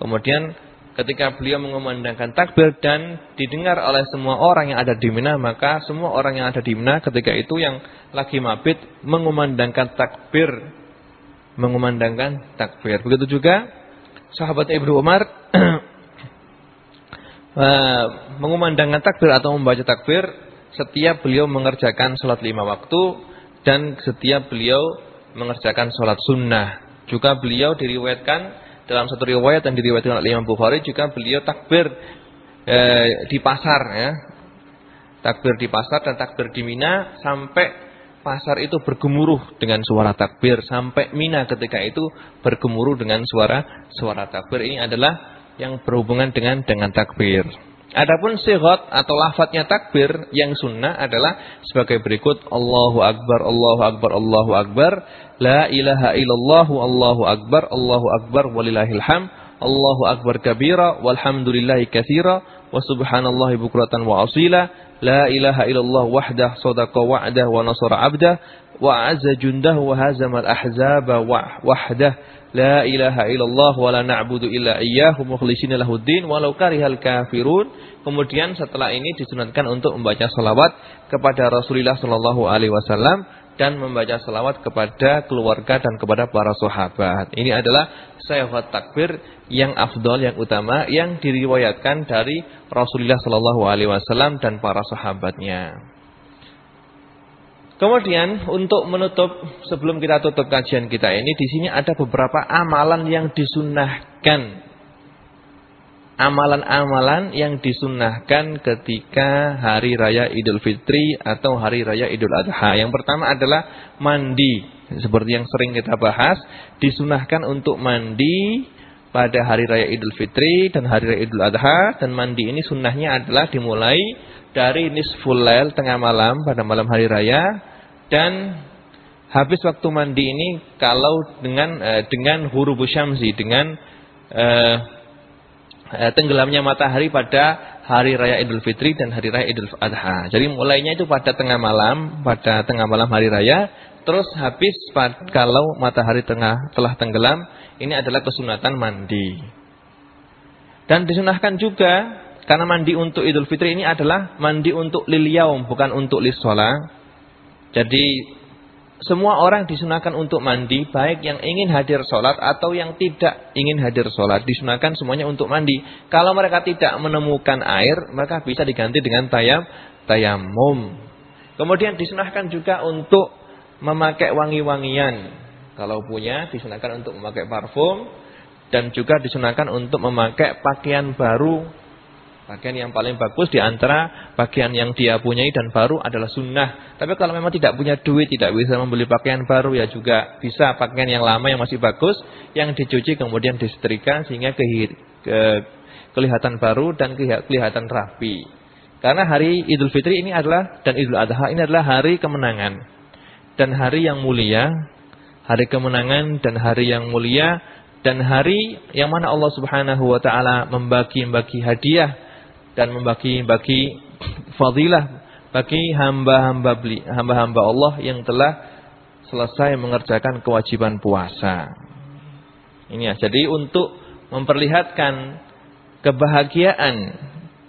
Kemudian ketika beliau mengumandangkan takbir dan didengar oleh semua orang yang ada di Mina, maka semua orang yang ada di Mina ketika itu yang lagi mabit mengumandangkan takbir, mengumandangkan takbir. Begitu juga sahabat Ibnu Umar eh, mengumandangkan takbir atau membaca takbir setiap beliau mengerjakan sholat lima waktu dan setiap beliau mengerjakan sholat sunnah. Juga beliau diriwayatkan dalam satu riwayat yang diriwayatkan oleh Imam Bukhari juga beliau takbir eh, di pasar ya. Takbir di pasar dan takbir di Mina sampai pasar itu bergemuruh dengan suara takbir sampai Mina ketika itu bergemuruh dengan suara suara takbir ini adalah yang berhubungan dengan dengan takbir. Adapun sigot atau lafadznya takbir yang sunnah adalah sebagai berikut. Allahu Akbar, Allahu Akbar, Allahu Akbar. La ilaha illallah Allahu Akbar Allahu Akbar walillahil ham Allahu Akbar kabira walhamdulillahi kathira wa subhanallahi bukratan wa asila. La ilaha illallah wahdah sadaqa wa'dah wa nasara abdah. Wa azza jundah wa hazamal ahzaba wahdah La ilaha illallah wa la na'budu illa iyyahu mukhlishina lahuddin walau karihal kafirun Kemudian setelah ini disunatkan untuk membaca salawat kepada Rasulullah sallallahu alaihi wasallam dan membaca salawat kepada keluarga dan kepada para sahabat. Ini adalah sayyahat takbir yang afdol, yang utama, yang diriwayatkan dari Rasulullah Sallallahu Alaihi Wasallam dan para sahabatnya. Kemudian untuk menutup sebelum kita tutup kajian kita ini di sini ada beberapa amalan yang disunahkan amalan-amalan yang disunnahkan ketika hari raya Idul Fitri atau hari raya Idul Adha. Yang pertama adalah mandi. Seperti yang sering kita bahas, disunahkan untuk mandi pada hari raya Idul Fitri dan hari raya Idul Adha. Dan mandi ini sunnahnya adalah dimulai dari nisful lail tengah malam pada malam hari raya. Dan habis waktu mandi ini kalau dengan eh, dengan huruf syamsi, dengan Eh, tenggelamnya matahari pada hari raya Idul Fitri dan hari raya Idul Adha. Jadi mulainya itu pada tengah malam, pada tengah malam hari raya, terus habis kalau matahari tengah telah tenggelam, ini adalah kesunatan mandi. Dan disunahkan juga karena mandi untuk Idul Fitri ini adalah mandi untuk lil yaum, bukan untuk lis Jadi semua orang disunahkan untuk mandi, baik yang ingin hadir sholat atau yang tidak ingin hadir sholat. Disunahkan semuanya untuk mandi. Kalau mereka tidak menemukan air, mereka bisa diganti dengan tayam, tayamum. Kemudian disunahkan juga untuk memakai wangi-wangian. Kalau punya, disunahkan untuk memakai parfum. Dan juga disunahkan untuk memakai pakaian baru Pakaian yang paling bagus di antara pakaian yang dia punyai dan baru adalah sunnah. Tapi kalau memang tidak punya duit, tidak bisa membeli pakaian baru, ya juga bisa pakaian yang lama yang masih bagus, yang dicuci kemudian disetrika sehingga ke, ke, kelihatan baru dan kelihatan rapi. Karena hari Idul Fitri ini adalah dan Idul Adha ini adalah hari kemenangan dan hari yang mulia, hari kemenangan dan hari yang mulia dan hari yang mana Allah Subhanahu wa taala membagi-bagi hadiah dan membagi-bagi fadilah bagi hamba-hamba hamba-hamba Allah yang telah selesai mengerjakan kewajiban puasa. Ini ya. Jadi untuk memperlihatkan kebahagiaan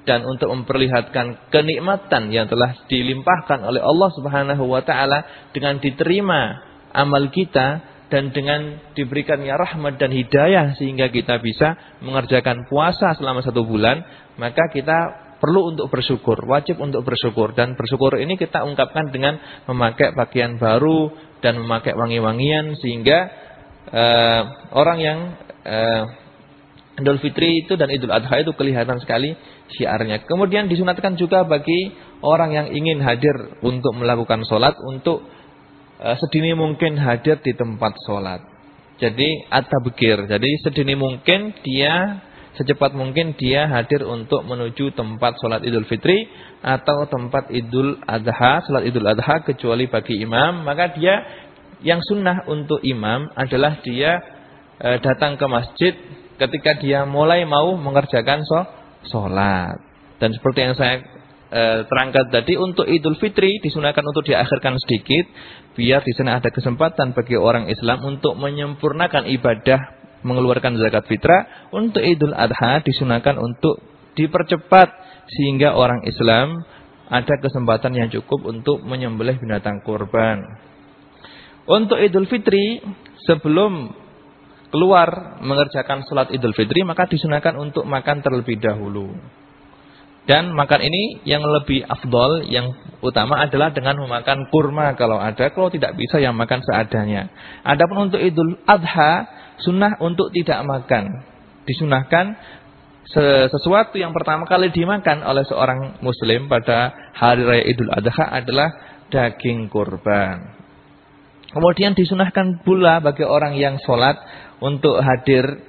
dan untuk memperlihatkan kenikmatan yang telah dilimpahkan oleh Allah Subhanahu wa taala dengan diterima amal kita dan dengan diberikannya rahmat dan hidayah sehingga kita bisa mengerjakan puasa selama satu bulan, maka kita perlu untuk bersyukur, wajib untuk bersyukur dan bersyukur ini kita ungkapkan dengan memakai pakaian baru dan memakai wangi-wangian sehingga uh, orang yang uh, Idul Fitri itu dan Idul Adha itu kelihatan sekali syiarnya. Kemudian disunatkan juga bagi orang yang ingin hadir untuk melakukan sholat untuk Eh, sedini mungkin hadir di tempat sholat. Jadi at-tabkir. Jadi sedini mungkin dia secepat mungkin dia hadir untuk menuju tempat sholat Idul Fitri atau tempat Idul Adha, sholat Idul Adha kecuali bagi imam, maka dia yang sunnah untuk imam adalah dia e, datang ke masjid ketika dia mulai mau mengerjakan sholat. Dan seperti yang saya e, terangkat tadi untuk Idul Fitri disunahkan untuk diakhirkan sedikit biar di sana ada kesempatan bagi orang Islam untuk menyempurnakan ibadah mengeluarkan zakat fitrah untuk Idul Adha disunahkan untuk dipercepat sehingga orang Islam ada kesempatan yang cukup untuk menyembelih binatang kurban. Untuk Idul Fitri sebelum keluar mengerjakan sholat Idul Fitri maka disunahkan untuk makan terlebih dahulu. Dan makan ini yang lebih afdol, yang utama adalah dengan memakan kurma kalau ada. Kalau tidak bisa yang makan seadanya. Adapun untuk idul adha, sunnah untuk tidak makan. Disunahkan sesuatu yang pertama kali dimakan oleh seorang muslim pada hari raya idul adha adalah daging kurban. Kemudian disunahkan pula bagi orang yang sholat untuk hadir,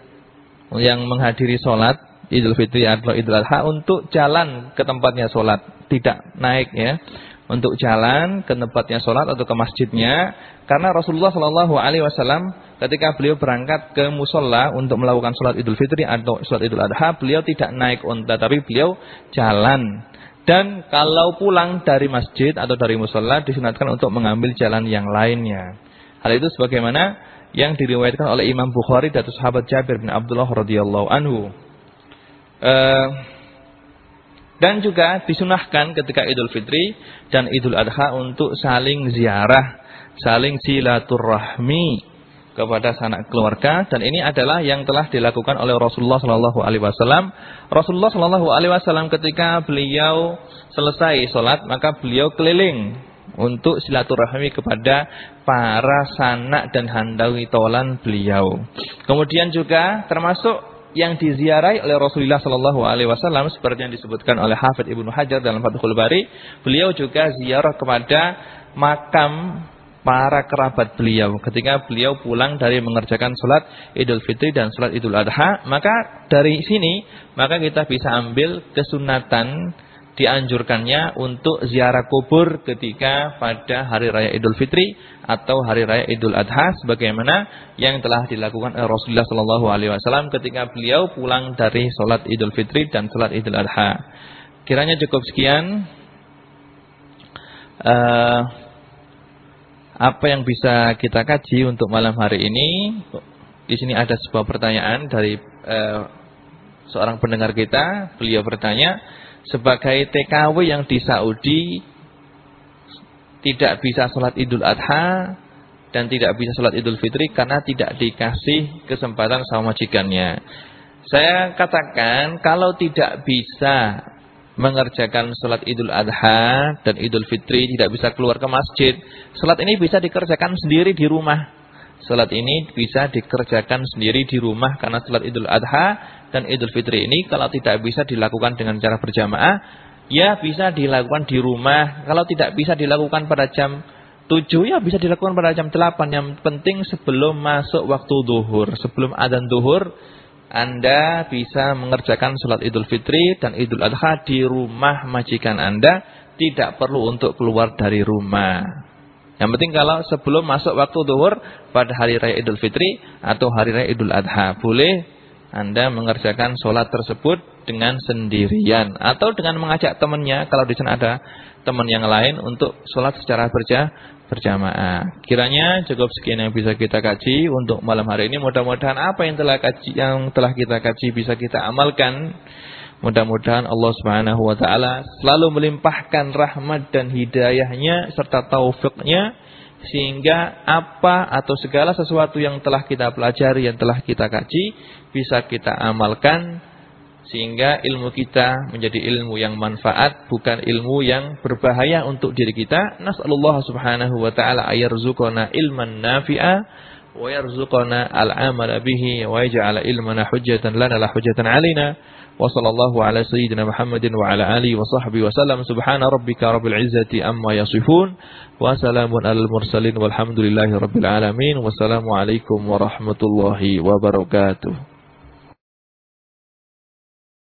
yang menghadiri sholat Idul Fitri atau Idul Adha untuk jalan ke tempatnya sholat, tidak naik ya, untuk jalan ke tempatnya sholat atau ke masjidnya, karena Rasulullah Shallallahu Alaihi Wasallam ketika beliau berangkat ke musola untuk melakukan sholat Idul Fitri atau sholat Idul Adha, beliau tidak naik unta, tapi beliau jalan. Dan kalau pulang dari masjid atau dari musola disunatkan untuk mengambil jalan yang lainnya. Hal itu sebagaimana yang diriwayatkan oleh Imam Bukhari dari sahabat Jabir bin Abdullah radhiyallahu anhu. Eh, dan juga disunahkan ketika Idul Fitri dan Idul Adha untuk saling ziarah, saling silaturahmi kepada sanak keluarga dan ini adalah yang telah dilakukan oleh Rasulullah Shallallahu Alaihi Wasallam. Rasulullah Shallallahu Alaihi Wasallam ketika beliau selesai sholat maka beliau keliling untuk silaturahmi kepada para sanak dan handawi tolan beliau. Kemudian juga termasuk yang diziarahi oleh Rasulullah Shallallahu Alaihi Wasallam seperti yang disebutkan oleh Hafidh Ibnu Hajar dalam Fathul Bari, beliau juga ziarah kepada makam para kerabat beliau. Ketika beliau pulang dari mengerjakan sholat Idul Fitri dan sholat Idul Adha, maka dari sini maka kita bisa ambil kesunatan dianjurkannya untuk ziarah kubur ketika pada hari raya Idul Fitri atau hari raya Idul Adha sebagaimana yang telah dilakukan Rasulullah sallallahu alaihi wasallam ketika beliau pulang dari salat Idul Fitri dan salat Idul Adha. Kiranya cukup sekian uh, apa yang bisa kita kaji untuk malam hari ini. Di sini ada sebuah pertanyaan dari uh, seorang pendengar kita. Beliau bertanya, sebagai TKW yang di Saudi tidak bisa sholat idul adha dan tidak bisa sholat idul fitri karena tidak dikasih kesempatan sama majikannya. Saya katakan kalau tidak bisa mengerjakan sholat idul adha dan idul fitri tidak bisa keluar ke masjid. Sholat ini bisa dikerjakan sendiri di rumah. Sholat ini bisa dikerjakan sendiri di rumah karena sholat idul adha dan Idul Fitri ini kalau tidak bisa dilakukan dengan cara berjamaah, ya bisa dilakukan di rumah. Kalau tidak bisa dilakukan pada jam 7 ya bisa dilakukan pada jam 8. Yang penting sebelum masuk waktu duhur, sebelum adzan duhur, Anda bisa mengerjakan sholat Idul Fitri dan Idul Adha di rumah majikan Anda, tidak perlu untuk keluar dari rumah. Yang penting kalau sebelum masuk waktu duhur pada hari raya Idul Fitri atau hari raya Idul Adha, boleh anda mengerjakan sholat tersebut dengan sendirian. Atau dengan mengajak temannya, kalau di sana ada teman yang lain untuk sholat secara berja, berjamaah. Kiranya cukup sekian yang bisa kita kaji untuk malam hari ini. Mudah-mudahan apa yang telah kaji, yang telah kita kaji bisa kita amalkan. Mudah-mudahan Allah Subhanahu wa taala selalu melimpahkan rahmat dan hidayahnya serta taufiknya sehingga apa atau segala sesuatu yang telah kita pelajari, yang telah kita kaji bisa kita amalkan sehingga ilmu kita menjadi ilmu yang manfaat bukan ilmu yang berbahaya untuk diri kita. Nasallallahu subhanahu wa taala ayarzuqana ilman nafi'a wa yarzuqana al-amala bihi wa yaj'ala ilmana hujjatan lana la hujjatan alaina. Wa sallallahu ala sayyidina Muhammadin wa ala alihi wa sahbihi wa sallam. Subhana rabbika rabbil izzati amma yasifun. Wa salamun alal mursalin walhamdulillahi rabbil alamin. Wassalamu alaikum warahmatullahi wabarakatuh.